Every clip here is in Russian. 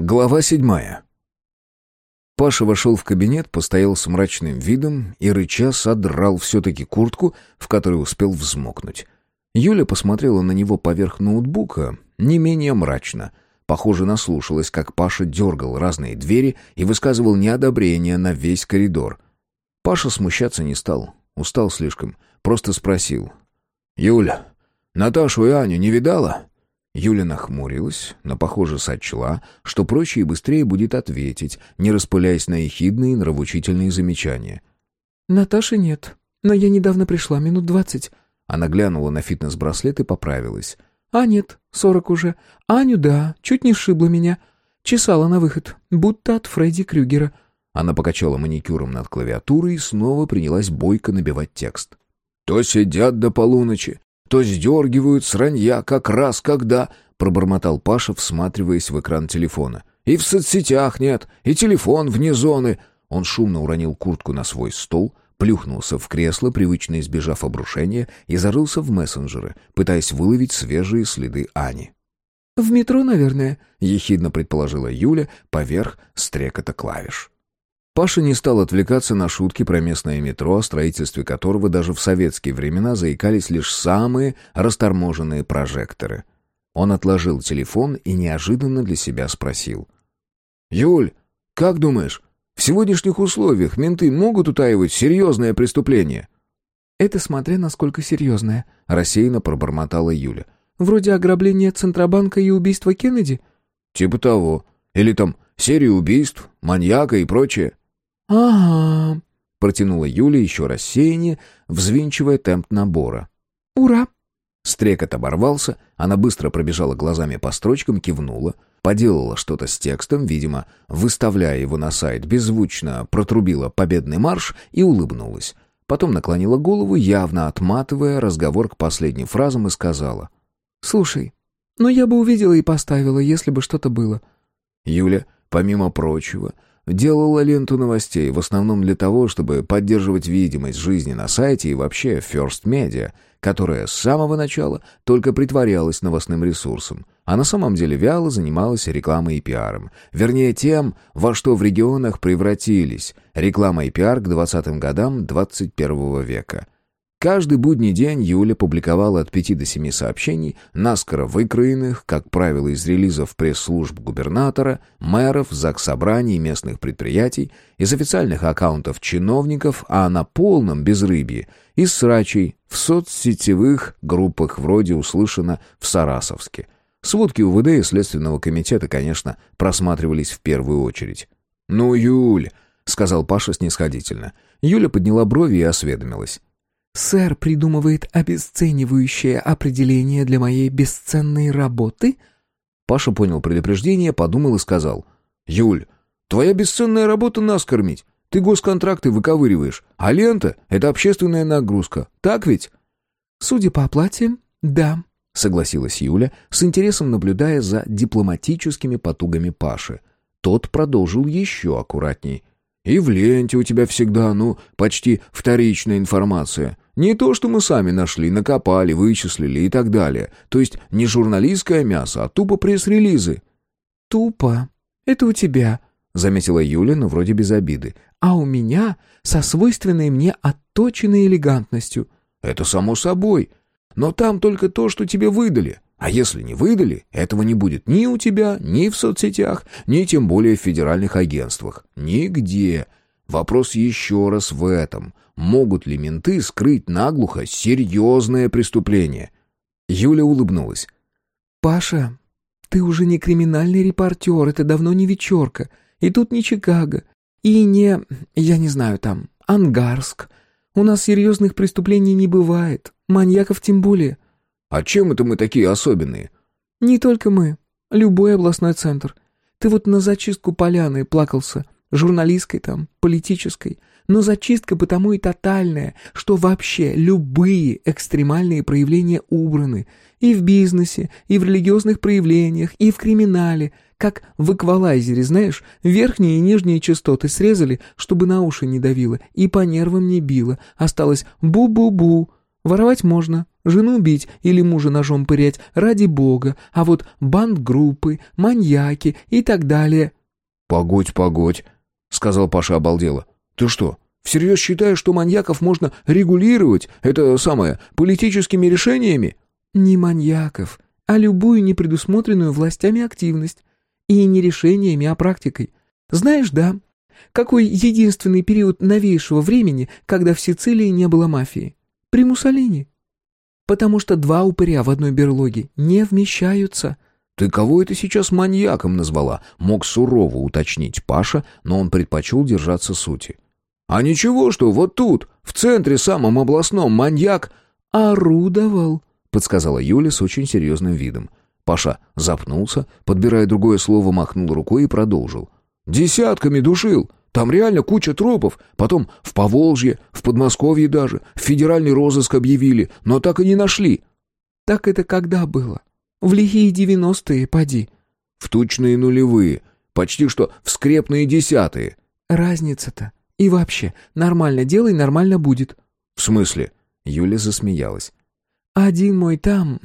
Глава седьмая. Паша вошел в кабинет, постоял с мрачным видом и, рыча, содрал все-таки куртку, в которой успел взмокнуть. Юля посмотрела на него поверх ноутбука, не менее мрачно. Похоже, наслушалась, как Паша дергал разные двери и высказывал неодобрение на весь коридор. Паша смущаться не стал, устал слишком, просто спросил. «Юля, Наташу и Аню не видала?» Юля нахмурилась, но, похоже, сочла, что проще и быстрее будет ответить, не распыляясь на ехидные нравоучительные замечания. «Наташи нет, но я недавно пришла, минут двадцать». Она глянула на фитнес-браслет и поправилась. «А нет, сорок уже. Аню, да, чуть не сшибла меня. Чесала на выход, будто от Фредди Крюгера». Она покачала маникюром над клавиатурой и снова принялась бойко набивать текст. «То сидят до полуночи, то сдергивают сранья как раз когда...» — пробормотал Паша, всматриваясь в экран телефона. «И в соцсетях нет, и телефон вне зоны». Он шумно уронил куртку на свой стол, плюхнулся в кресло, привычно избежав обрушения, и зарылся в мессенджеры, пытаясь выловить свежие следы Ани. «В метро, наверное», — ехидно предположила Юля поверх стрекота клавиш. Паша не стал отвлекаться на шутки про местное метро, о строительстве которого даже в советские времена заикались лишь самые расторможенные прожекторы. Он отложил телефон и неожиданно для себя спросил. «Юль, как думаешь, в сегодняшних условиях менты могут утаивать серьезное преступление?» «Это смотря насколько серьезное», — рассеянно пробормотала Юля. «Вроде ограбления Центробанка и убийства Кеннеди?» «Типа того. Или там серия убийств, маньяка и прочее». «Ага», — протянула Юля еще рассеяннее, взвинчивая темп набора. «Ура!» Стрекот оборвался, она быстро пробежала глазами по строчкам, кивнула, поделала что-то с текстом, видимо, выставляя его на сайт, беззвучно протрубила победный марш и улыбнулась. Потом наклонила голову, явно отматывая разговор к последним фразам и сказала. «Слушай, ну я бы увидела и поставила, если бы что-то было». Юля, помимо прочего, Делала ленту новостей, в основном для того, чтобы поддерживать видимость жизни на сайте и вообще First Media, которая с самого начала только притворялась новостным ресурсом, а на самом деле вяло занималась рекламой и пиаром. Вернее, тем, во что в регионах превратились реклама и пиар к 20-м годам 21 века – Каждый будний день Юля публиковала от пяти до семи сообщений, наскоро выкроенных, как правило, из релизов пресс-служб губернатора, мэров, заксобраний местных предприятий, из официальных аккаунтов чиновников, а на полном безрыбье из срачей в соцсетевых группах вроде услышано в Сарасовске. Сводки УВД и Следственного комитета, конечно, просматривались в первую очередь. «Ну, Юль», — сказал Паша снисходительно. Юля подняла брови и осведомилась. «Сэр придумывает обесценивающее определение для моей бесценной работы?» Паша понял предупреждение, подумал и сказал. «Юль, твоя бесценная работа нас кормить. Ты госконтракты выковыриваешь, а лента — это общественная нагрузка. Так ведь?» «Судя по оплате, да», — согласилась Юля, с интересом наблюдая за дипломатическими потугами Паши. Тот продолжил еще аккуратней. «И в ленте у тебя всегда, ну, почти вторичная информация. Не то, что мы сами нашли, накопали, вычислили и так далее. То есть не журналистское мясо, а тупо пресс-релизы». «Тупо. Это у тебя», — заметила Юля, но вроде без обиды. «А у меня со свойственной мне отточенной элегантностью». «Это само собой. Но там только то, что тебе выдали. А если не выдали, этого не будет ни у тебя, ни в соцсетях, ни тем более в федеральных агентствах. Нигде. Вопрос еще раз в этом. Могут ли менты скрыть наглухо серьезное преступление? Юля улыбнулась. «Паша, ты уже не криминальный репортер, это давно не вечерка. И тут не Чикаго. И не, я не знаю там, Ангарск. У нас серьезных преступлений не бывает, маньяков тем более». «А чем это мы такие особенные?» «Не только мы. Любой областной центр. Ты вот на зачистку поляны плакался» журналистской там, политической, но зачистка потому и тотальная, что вообще любые экстремальные проявления убраны и в бизнесе, и в религиозных проявлениях, и в криминале, как в эквалайзере, знаешь, верхние и нижние частоты срезали, чтобы на уши не давило и по нервам не било, осталось бу-бу-бу. Воровать можно, жену бить или мужа ножом пырять, ради бога, а вот банд-группы, маньяки и так далее...» «Погодь, погодь», — сказал Паша обалдело. «Ты что, всерьез считаешь, что маньяков можно регулировать, это самое, политическими решениями?» «Не маньяков, а любую непредусмотренную властями активность. И не решениями, а практикой. Знаешь, да, какой единственный период новейшего времени, когда в Сицилии не было мафии? При Муссолини. Потому что два упыря в одной берлоге не вмещаются. «Ты кого это сейчас маньяком назвала?» Мог сурово уточнить Паша, но он предпочел держаться сути. «А ничего, что вот тут, в центре самом областном, маньяк...» «Орудовал», — подсказала Юля с очень серьезным видом. Паша запнулся, подбирая другое слово, махнул рукой и продолжил. «Десятками душил. Там реально куча трупов. Потом в Поволжье, в Подмосковье даже. В федеральный розыск объявили, но так и не нашли». «Так это когда было? В лихие девяностые, поди». «В тучные нулевые. Почти что в скрепные десятые». «Разница-то. И вообще, нормально делай, нормально будет». «В смысле?» Юля засмеялась. «Один мой там,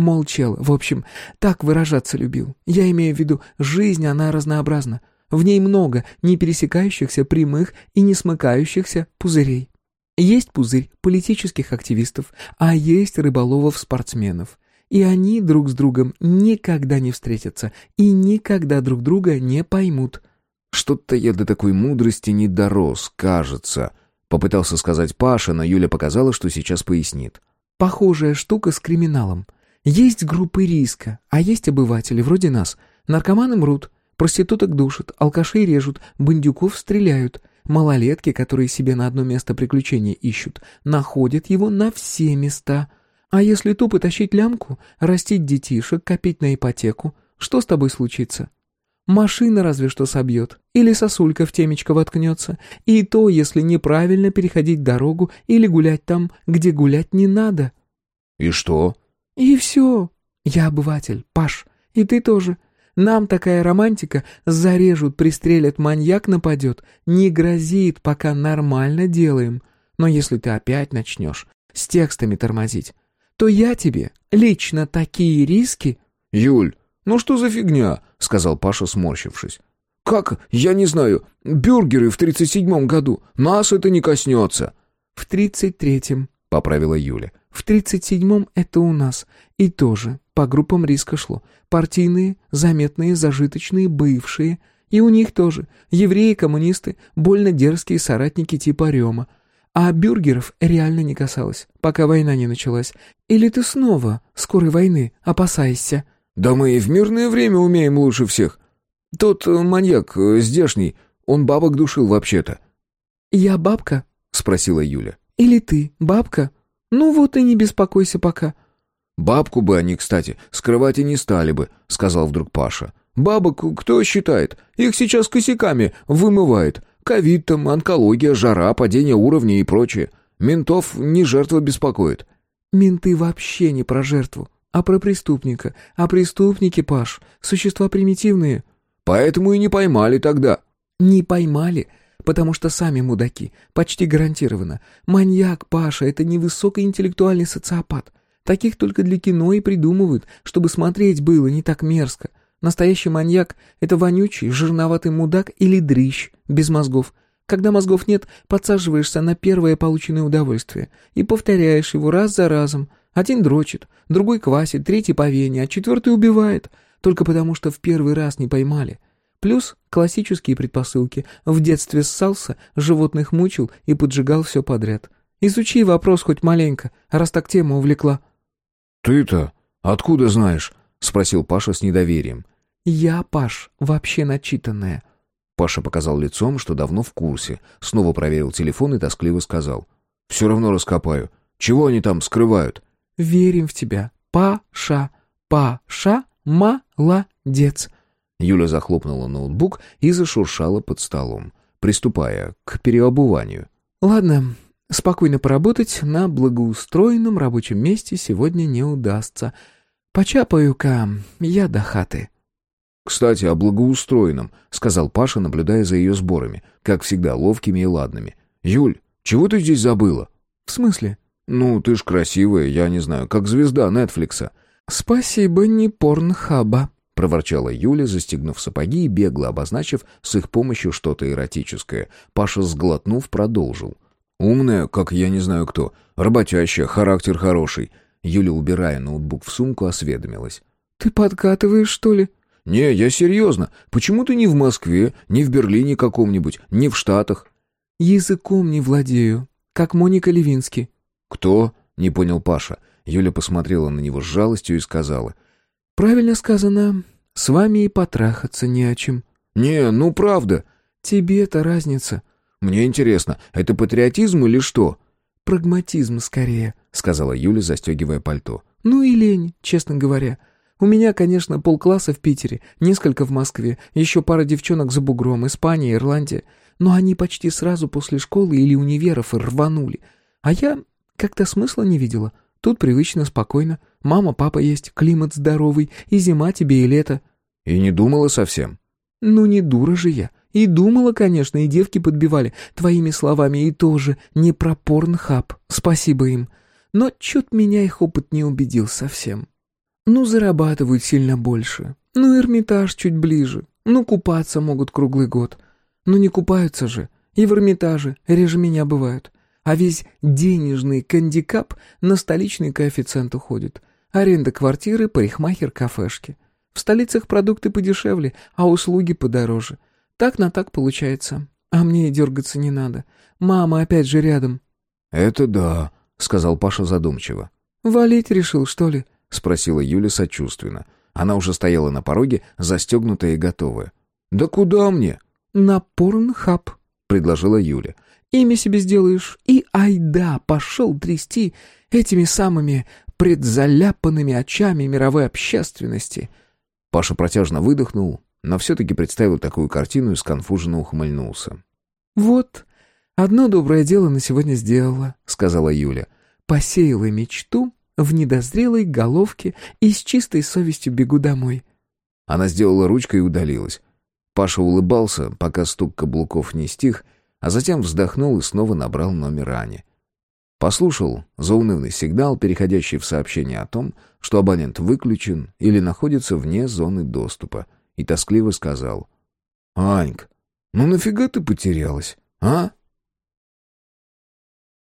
Молчал. В общем, так выражаться любил. Я имею в виду, жизнь, она разнообразна. В ней много не пересекающихся прямых и не смыкающихся пузырей. Есть пузырь политических активистов, а есть рыболовов-спортсменов. И они друг с другом никогда не встретятся и никогда друг друга не поймут. «Что-то я до такой мудрости не дорос, кажется», — попытался сказать Паша, но Юля показала, что сейчас пояснит. «Похожая штука с криминалом. Есть группы риска, а есть обыватели, вроде нас. Наркоманы мрут, проституток душат, алкашей режут, бандюков стреляют. Малолетки, которые себе на одно место приключения ищут, находят его на все места. А если тупо тащить лямку, растить детишек, копить на ипотеку, что с тобой случится? Машина разве что собьет, или сосулька в темечко воткнется, и то, если неправильно переходить дорогу или гулять там, где гулять не надо. «И что?» «И все. Я обыватель, Паш, и ты тоже. Нам такая романтика, зарежут, пристрелят, маньяк нападет, не грозит, пока нормально делаем. Но если ты опять начнешь с текстами тормозить, то я тебе лично такие риски...» «Юль, ну что за фигня?» — сказал Паша, сморщившись. «Как, я не знаю, бюргеры в тридцать седьмом году, нас это не коснется». «В тридцать третьем», — поправила Юля. В 37-м это у нас. И тоже по группам риска шло. Партийные, заметные, зажиточные, бывшие. И у них тоже. Евреи, коммунисты, больно дерзкие соратники типа Рема. А бюргеров реально не касалось, пока война не началась. Или ты снова скорой войны опасаешься? Да мы и в мирное время умеем лучше всех. Тот э, маньяк э, здешний, он бабок душил вообще-то. «Я бабка?» — спросила Юля. «Или ты бабка?» «Ну вот и не беспокойся пока». «Бабку бы они, кстати, скрывать и не стали бы», — сказал вдруг Паша. «Бабок кто считает? Их сейчас косяками вымывает. Ковид там, онкология, жара, падение уровня и прочее. Ментов не жертва беспокоит». «Менты вообще не про жертву, а про преступника. А преступники, Паш, существа примитивные». «Поэтому и не поймали тогда». «Не поймали, потому что сами мудаки, почти гарантированно. Маньяк, Паша, это не высокоинтеллектуальный социопат. Таких только для кино и придумывают, чтобы смотреть было не так мерзко. Настоящий маньяк — это вонючий, жирноватый мудак или дрищ, без мозгов. Когда мозгов нет, подсаживаешься на первое полученное удовольствие и повторяешь его раз за разом. Один дрочит, другой квасит, третий по вене, а четвертый убивает, только потому что в первый раз не поймали — Плюс классические предпосылки. В детстве ссался, животных мучил и поджигал все подряд. Изучи вопрос хоть маленько, раз так тема увлекла. «Ты-то откуда знаешь?» — спросил Паша с недоверием. «Я, Паш, вообще начитанная». Паша показал лицом, что давно в курсе. Снова проверил телефон и тоскливо сказал. «Все равно раскопаю. Чего они там скрывают?» «Верим в тебя. Паша. Паша. Молодец. Юля захлопнула ноутбук и зашуршала под столом, приступая к переобуванию. «Ладно, спокойно поработать на благоустроенном рабочем месте сегодня не удастся. Почапаю-ка я до хаты». «Кстати, о благоустроенном», — сказал Паша, наблюдая за ее сборами, как всегда, ловкими и ладными. «Юль, чего ты здесь забыла?» «В смысле? «Ну, ты ж красивая, я не знаю, как звезда Нетфликса». «Спасибо, не порнхаба», — проворчала Юля, застегнув сапоги и бегло обозначив с их помощью что-то эротическое. Паша, сглотнув, продолжил. «Умная, как я не знаю кто. Работящая, характер хороший». Юля, убирая ноутбук в сумку, осведомилась. «Ты подкатываешь, что ли?» «Не, я серьезно. Почему ты не в Москве, не в Берлине каком-нибудь, не в Штатах?» «Языком не владею, как Моника Левински». «Кто?» — не понял Паша. Юля посмотрела на него с жалостью и сказала. «Правильно сказано. С вами и потрахаться не о чем». «Не, ну правда». «Тебе-то разница». «Мне интересно, это патриотизм или что?» «Прагматизм скорее», — сказала Юля, застегивая пальто. «Ну и лень, честно говоря. У меня, конечно, полкласса в Питере, несколько в Москве, еще пара девчонок за бугром, Испания, Ирландия. Но они почти сразу после школы или универов рванули. А я как-то смысла не видела. Тут привычно, спокойно. Мама, папа есть, климат здоровый, и зима тебе, и лето». «И не думала совсем?» «Ну не дура же я. И думала, конечно, и девки подбивали твоими словами, и тоже не про порнхаб, спасибо им. Но чё-то меня их опыт не убедил совсем. Ну, зарабатывают сильно больше. Ну, Эрмитаж чуть ближе. Ну, купаться могут круглый год. Ну, не купаются же. И в Эрмитаже реже меня бывают. А весь денежный кандикап на столичный коэффициент уходит. Аренда квартиры, парикмахер, кафешки. В столицах продукты подешевле, а услуги подороже. Так на так получается. А мне и дергаться не надо. Мама опять же рядом». «Это да», — сказал Паша задумчиво. «Валить решил, что ли?» — спросила Юля сочувственно. Она уже стояла на пороге, застегнутая и готовая. «Да куда мне?» «На порнхаб», — предложила Юля. «Имя себе сделаешь и айда, пошел трясти этими самыми предзаляпанными очами мировой общественности». Паша протяжно выдохнул, но все-таки представил такую картину и сконфуженно ухмыльнулся. «Вот, одно доброе дело на сегодня сделала», — сказала Юля. «Посеяла мечту в недозрелой головке и с чистой совестью бегу домой». Она сделала ручкой и удалилась. Паша улыбался, пока стук каблуков не стих, а затем вздохнул и снова набрал номер Ани. Послушал заунывный сигнал, переходящий в сообщение о том, что абонент выключен или находится вне зоны доступа — и тоскливо сказал. «Аньк, ну нафига ты потерялась, а?»